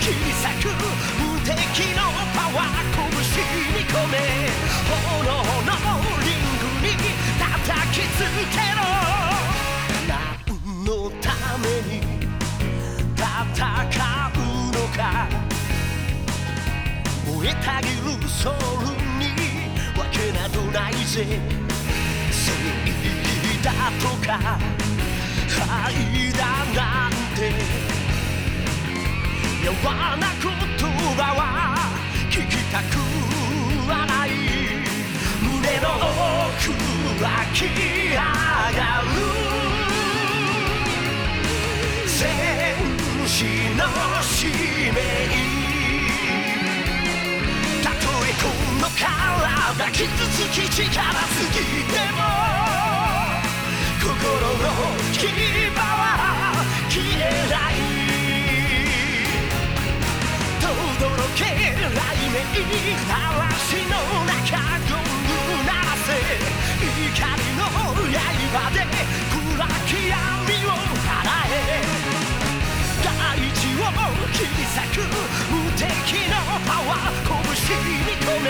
切り裂く無敵のパワー拳に込め炎のリングに叩きつけろ。何のために戦うのか。燃えたぎるソウルにわけなどないぜ。正義だとか。愛だなんて。な言葉は聞きたくはない胸の奥はき上がる戦士の使命たとえこの体傷つき力すぎても心の牙鳴嵐の中ゴング鳴らせ怒りの刃で暗き闇を払え。大地を切り裂く無敵のパワー拳に込め。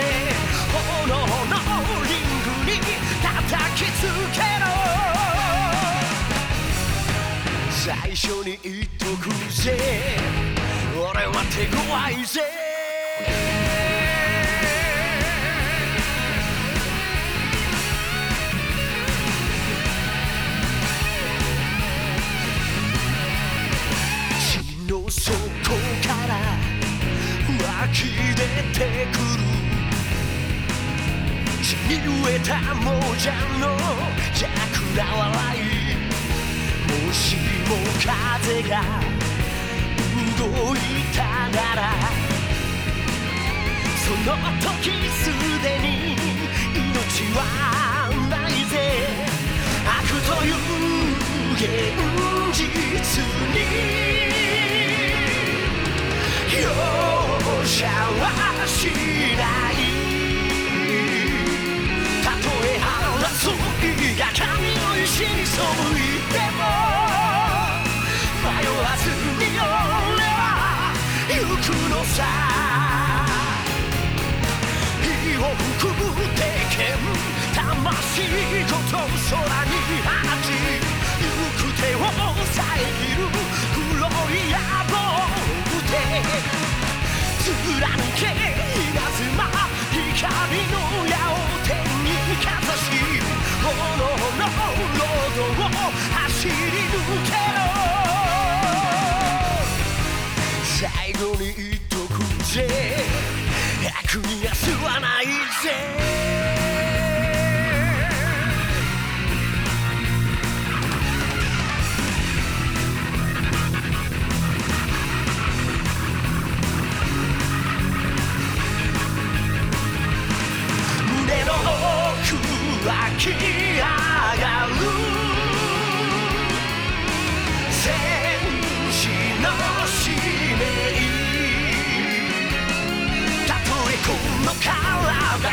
炎のリングに叩きつけろ。最初に言っとくぜ。俺は手強いぜ。血の底から湧き出てくる血に飢えた亡者の邪悪な笑いもしも風が動いたならその時すでに命はないぜ悪という現実に。争いが神の石に背い。ても迷わずに俺は行くのさ火を吹く鉄拳魂ごと空に放ち行く手を遮る黒い野望で貫け最後に言っとくぜ。悪には吸わないぜ。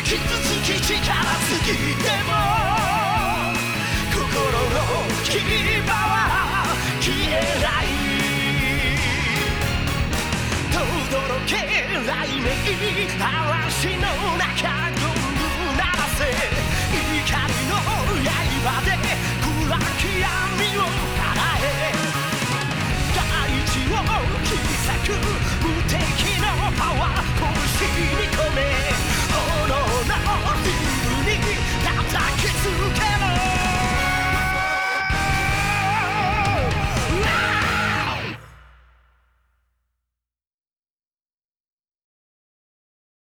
傷つき力すぎても心の牙は消えない。とどろけ雷鳴嵐の中